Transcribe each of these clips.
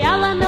ela não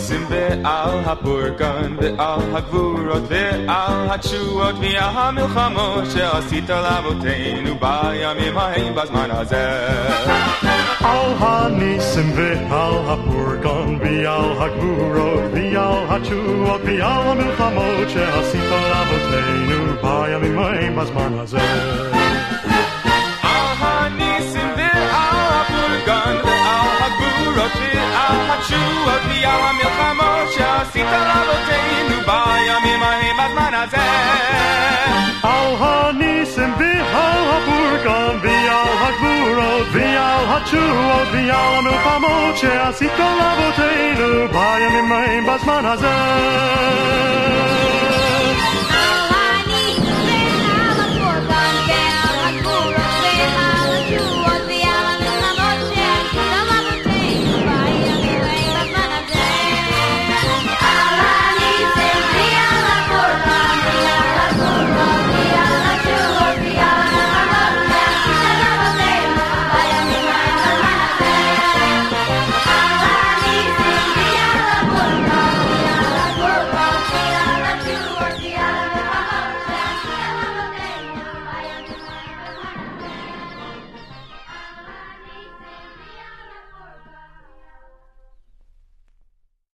הניסים ועל הפורגן ועל הגבורות ועל התשועות ועל המלחמות שעשית לאבותינו בימים ההם בזמן הזה. על הניסים ועל הפורגן ועל הגבורות ועל התשועות ועל המלחמות שעשית לאבותינו בימים ההם בזמן הזה. ועל התשועות ועל המלחמות שעשית לאבותינו בימים ההם בזמן הזה. על הניסים ועל הפורגן ועל הגבורות ועל התשועות ועל המלחמות שעשית לאבותינו בימים ההם בזמן הזה.